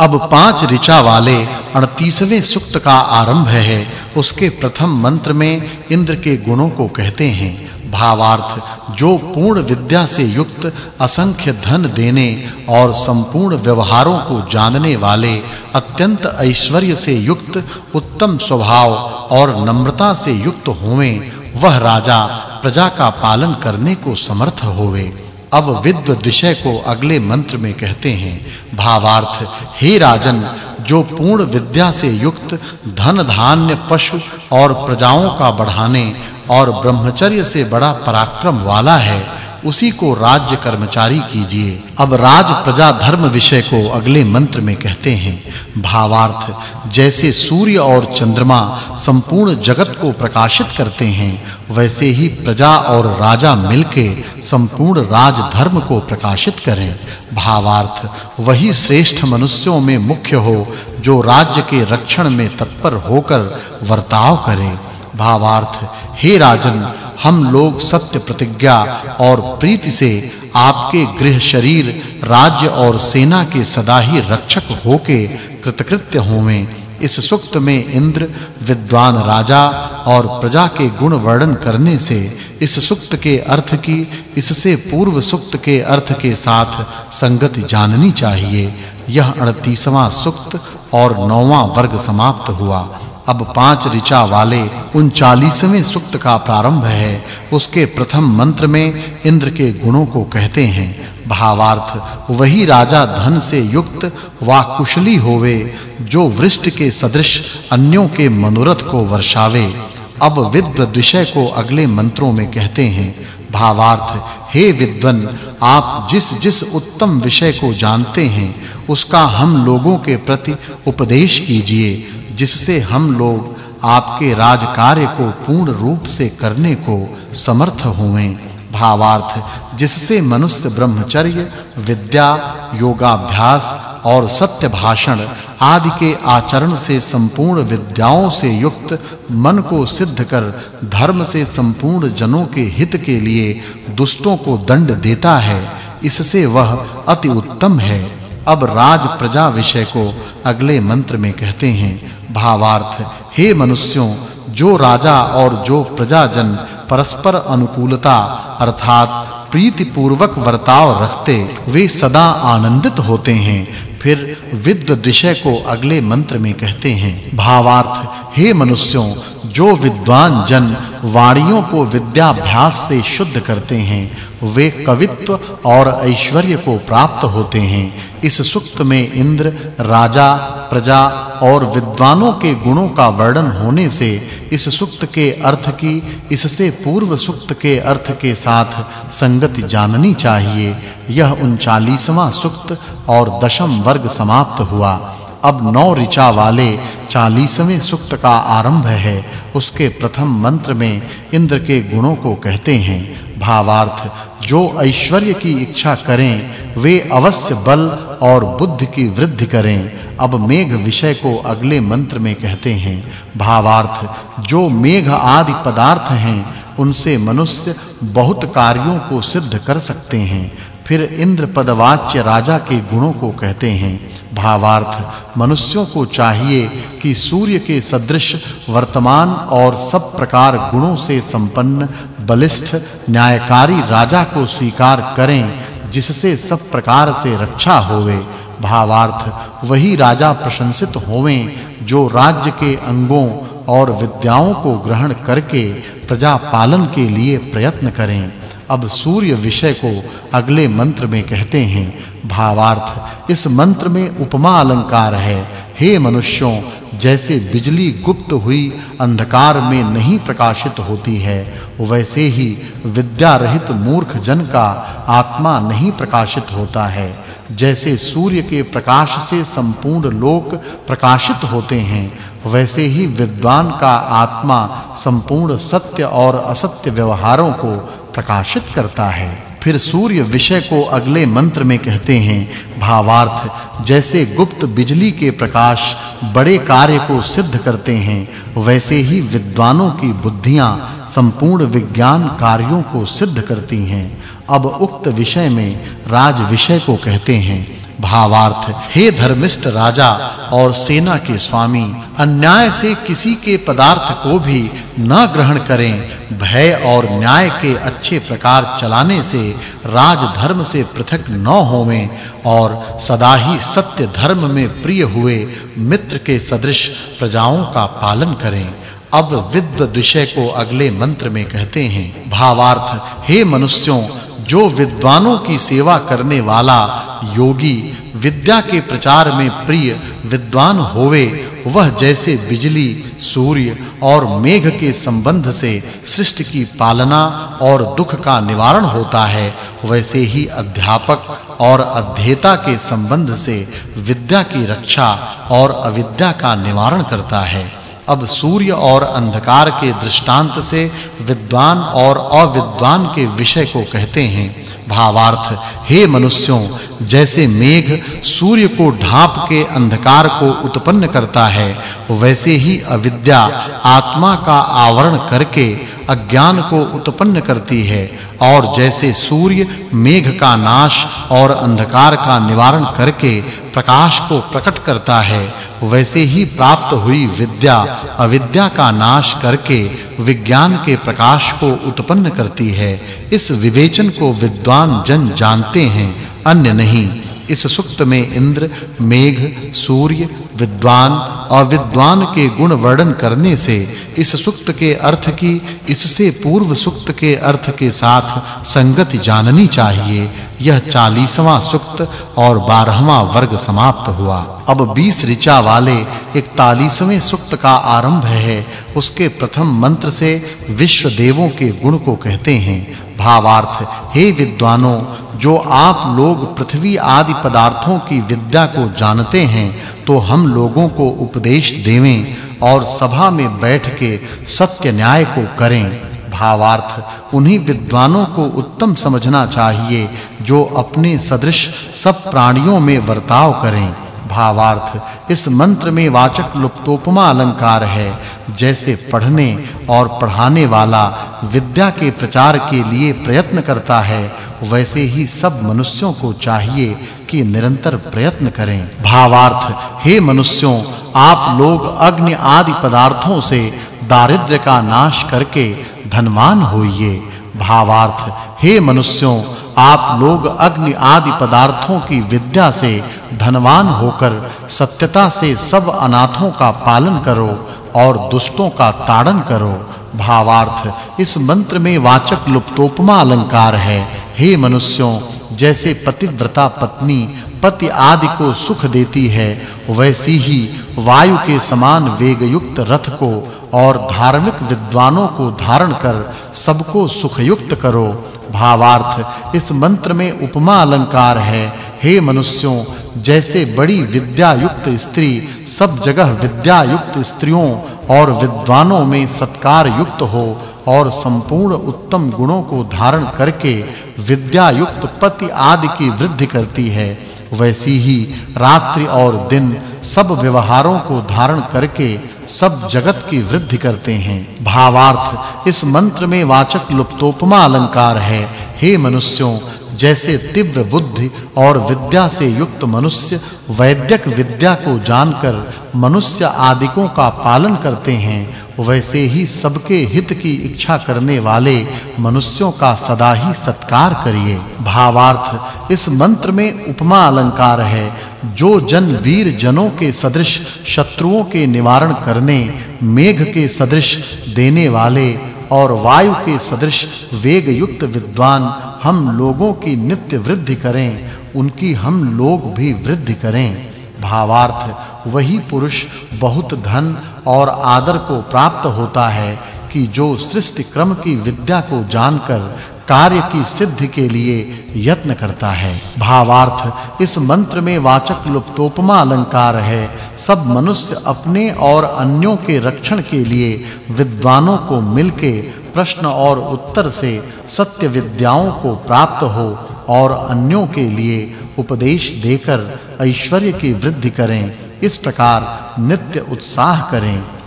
अब पाँच ऋचा वाले 38वें सुक्त का आरंभ है। उसके प्रथम मंत्र में इंद्र के गुणों को कहते हैं, भावार्थ, जो पूर्ण विद्या से युक्त असंख्य धन देने और संपूर्ण व्यवहारों को जानने वाले, अत्यंत ऐश्वर्य से युक्त, उत्तम स्वभाव और नम्रता से युक्त होवें, वह राजा प्रजा का पालन करने को समर्थ होवे। अब विद्व विषय को अगले मंत्र में कहते हैं, भावार्थ, हे राजन, जो पूर्ण विद्या से युक्त धन धान्य पशु और प्रजाओं का बढ़ाने और ब्रह्मचर्य से बड़ा पराक्रम वाला है उसी को राज्य कर्मचारी कीजिए। अब राज प्रजा धर्म विषय को अगले मंत्र में कहते हैं, भावार्थ, जैसे सूर्य और चंद्रमा संपूर्ण जगत को प्रकाशित करते हैं, वैसे ही प्रजा और राजा मिलके संपूर्ण राज धर्म को प्रकाशित करें। भावार्थ, वही श्रेष्ठ मनुष्यों में मुख्य हो, जो राज्य के रक्षण में तत्पर होकर वर्ताव करे। भावार्थ, हे राजन हम लोग सत्य प्रतिज्ञा और प्रीति से आपके गृह शरीर, राज्य और सेना के सदा ही रक्षक होके कृतकृत्य होवें इस सुक्त में इंद्र, विद्वान राजा और प्रजा के गुण वर्णन करने से इस सुक्त के अर्थ की, इससे पूर्व सुक्त के अर्थ के साथ संगति जाननी चाहिए। यह 38वां सुक्त और 9वां वर्ग समाप्त हुआ। अब पाँच ऋचा वाले 39वें सूक्त का प्रारंभ है। उसके प्रथम मंत्र में इंद्र के गुणों को कहते हैं, भावार्थ, वही राजा धन से युक्त वा कुशली होवे, जो वृष्ट के सदृश अन्यों के मनोरथ को वर्षावे। अब विद्व विषय को अगले मंत्रों में कहते हैं, भावार्थ, हे विद्वन, आप जिस जिस उत्तम विषय को जानते हैं, उसका हम लोगों के प्रति उपदेश कीजिए। जिससे हम लोग आपके राज कार्य को पूर्ण रूप से करने को समर्थ होवें भावार्थ, जिससे मनुष्य ब्रह्मचर्य, विद्या, योगाभ्यास और सत्य भाषण आदि के आचरण से संपूर्ण विद्याओं से युक्त मन को सिद्ध कर धर्म से संपूर्ण जनों के हित के लिए दुष्टों को दंड देता है। इससे वह अति उत्तम है। अब राज प्रजा विषय को अगले मंत्र में कहते हैं, भावार्थ, हे मनुष्यों, जो राजा और जो प्रजाजन परस्पर अनुकूलता, अर्थात प्रीति पूर्वक वर्ताव रखते, वे सदा आनंदित होते हैं। फिर विद्व विषय को अगले मंत्र में कहते हैं, भावार्थ, हे मनुष्यों, जो विद्वान जन वाणियों को विद्याभ्यास से शुद्ध करते हैं, वे कवित्व और ऐश्वर्य को प्राप्त होते हैं। इस सुक्त में इंद्र, राजा, प्रजा और विद्वानों के गुणों का वर्णन होने से इस सुक्त के अर्थ की, इससे पूर्व सुक्त के अर्थ के साथ संगति जाननी चाहिए। यह 39वां सुक्त और दशम वर्ग समाप्त हुआ। अब नौ ऋचा वाले 40वें सुक्त का आरंभ है। उसके प्रथम मंत्र में इंद्र के गुणों को कहते हैं, भावार्थ, जो ऐश्वर्य की इच्छा करें, वे अवश्य बल और बुद्धि की वृद्धि करें। अब मेघ विषय को अगले मंत्र में कहते हैं, भावार्थ, जो मेघ आदि पदार्थ हैं, उनसे मनुष्य बहुत कार्यों को सिद्ध कर सकते हैं। फिर इंद्र पदवाच्य राजा के गुणों को कहते हैं, भावार्थ, मनुष्यों को चाहिए कि सूर्य के सदृश वर्तमान और सब प्रकार गुणों से संपन्न, बलिष्ठ, न्यायकारी राजा को स्वीकार करें, जिससे सब प्रकार से रक्षा होवे। भावार्थ, वही राजा प्रशंसित होवें, जो राज्य के अंगों और विद्याओं को ग्रहण करके प्रजा पालन के लिए प्रयत्न करें। अब सूर्य विषय को अगले मंत्र में कहते हैं। भावार्थ, इस मंत्र में उपमा अलंकार है। हे मनुष्यों, जैसे बिजली गुप्त हुई, अंधकार में नहीं प्रकाशित होती है, वैसे ही विद्या रहित मूर्ख जन का आत्मा नहीं प्रकाशित होता है। जैसे सूर्य के प्रकाश से संपूर्ण लोक प्रकाशित होते हैं, वैसे ही विद्वान का आत्मा संपूर्ण सत्य और असत्य व्यवहारों को प्रकाशित करता है। फिर सूर्य विषय को अगले मंत्र में कहते हैं, भावार्थ, जैसे गुप्त बिजली के प्रकाश बड़े कार्य को सिद्ध करते हैं, वैसे ही विद्वानों की बुद्धियाँ संपूर्ण विज्ञान कार्यों को सिद्ध करती हैं। अब उक्त विषय में राज विषय को कहते हैं भावार्थ। हे धर्मिष्ठ राजा और सेना के स्वामी, अन्याय से किसी के पदार्थ को भी न ग्रहण करें। भय और न्याय के अच्छे प्रकार चलाने से राज धर्म से पृथक न होवें और सदा ही सत्य धर्म में प्रिय हुए मित्र के सदृश प्रजाओं का पालन करें। अब विद्व विषय को अगले मंत्र में कहते हैं। भावार्थ, हे मनुष्यों जो विद्वानों की सेवा करने वाला योगी विद्या के प्रचार में प्रिय विद्वान होवे, वह जैसे बिजली, सूर्य और मेघ के संबंध से सृष्टि की पालना और दुख का निवारण होता है, वैसे ही अध्यापक और अध्येता के संबंध से विद्या की रक्षा और अविद्या का निवारण करता है। अब सूर्य और अंधकार के दृष्टांत से विद्वान और अविद्वान के विषय को कहते हैं। भावार्थ, हे मनुष्यों, जैसे मेघ सूर्य को ढांप के अंधकार को उत्पन्न करता है, वैसे ही अविद्या आत्मा का आवरण करके अज्ञान को उत्पन्न करती है और जैसे सूर्य मेघ का नाश और अंधकार का निवारण करके प्रकाश को प्रकट करता है, वैसे ही प्राप्त हुई विद्या, अविद्या का नाश करके विज्ञान के प्रकाश को उत्पन्न करती है। इस विवेचन को विद्वान जन जानते हैं, अन्य नहीं। इस सुक्त में इंद्र, मेघ, सूर्य, विद्वान और विद्वान के गुण वर्णन करने से इस सुक्त के अर्थ की, इससे पूर्व सुक्त के अर्थ के साथ संगति जाननी चाहिए। यह 40वां सुक्त और 12वां वर्ग समाप्त हुआ। अब 20 ऋचा वाले 41वें सुक्त का आरंभ है। उसके प्रथम मंत्र से विश्व देवों के गुण को कहते हैं। भावार्थ, हे विद्वानों जो आप लोग पृथ्वी आदि पदार्थों की विद्या को जानते हैं तो हम लोगों को उपदेश देवें और सभा में बैठ के सत्य न्याय को करें। भावार्थ, उन्हीं विद्वानों को उत्तम समझना चाहिए, जो अपने सदृश सब प्राणियों में वर्ताव करें। भावार्थ, इस मंत्र में वाचक् लुप्तोपमा अलंकार है, जैसे पढ़ने और पढ़ाने वाला विद्या के प्रचार के लिए प्रयत्न करता है वैसे ही सब मनुष्यों को चाहिए कि निरंतर प्रयत्न करें। भावार्थ, हे मनुष्यों, आप लोग अग्नि आदि पदार्थों से दारिद्र्य का नाश करके धनवान होइए। भावार्थ, हे मनुष्यों, आप लोग अग्नि आदि पदार्थों की विद्या से धनवान होकर सत्यता से सब अनाथों का पालन करो और दुष्टों का ताड़न करो। भावार्थ, इस मंत्र में वाचक् लुप्तोपमा अलंकार है। हे मनुष्यों, जैसे पतिव्रता पत्नी, पति आदि को सुख देती है, वैसी ही वायु के समान वेग युक्त रथ को और धार्मिक विद्वानों को धारण कर सबको सुख युक्त करो। भावार्थ, इस मंत्र में उपमा अलंकार है। हे मनुष्यों, जैसे बड़ी विद्या युक्त स्त्री, सब जगह विद्या युक्त स्त्रियों और विद्वानों में सत्कार युक्त हो और संपूर्ण उत्तम गुणों को धारण करके विद्या युक्त पति आदि की वृद्धि करती है। वैसी ही रात्रि और दिन सब व्यवहारों को धारण करके सब जगत की वृद्धि करते हैं। भावार्थ, इस मंत्र में वाचक् लुप्तोपमा अलंकार है। हे मनुष्यों जैसे तीव्र बुद्धि और विद्या से युक्त मनुष्य वैद्यक विद्या को जानकर मनुष्य आदिकों का पालन करते हैं, वैसे ही सबके हित की इच्छा करने वाले मनुष्यों का सदा ही सत्कार करिए। भावार्थ, इस मंत्र में उपमा अलंकार है, जो जन वीर जनों के सदृश, शत्रुओं के निवारण करने, मेघ के सदृश देने वाले और वायु के सदृश वेग युक्त विद्वान हम लोगों की नित्य वृद्धि करें, उनकी हम लोग भी वृद्धि करें। भावार्थ, वही पुरुष बहुत धन और आदर को प्राप्त होता है कि जो सृष्टि क्रम की विद्या को जानकर कार्य की सिद्धि के लिए यत्न करता है। भावार्थ, इस मंत्र में वाचक् लुप्तोपमा अलंकार है। सब मनुष्य अपने और अन्यों के रक्षण के लिए विद्वानों को मिलके प्रश्न और उत्तर से सत्य विद्याओं को प्राप्त हो और अन्यों के लिए उपदेश देकर ऐश्वर्य की वृद्धि करें। इस प्रकार नित्य उत्साह करें।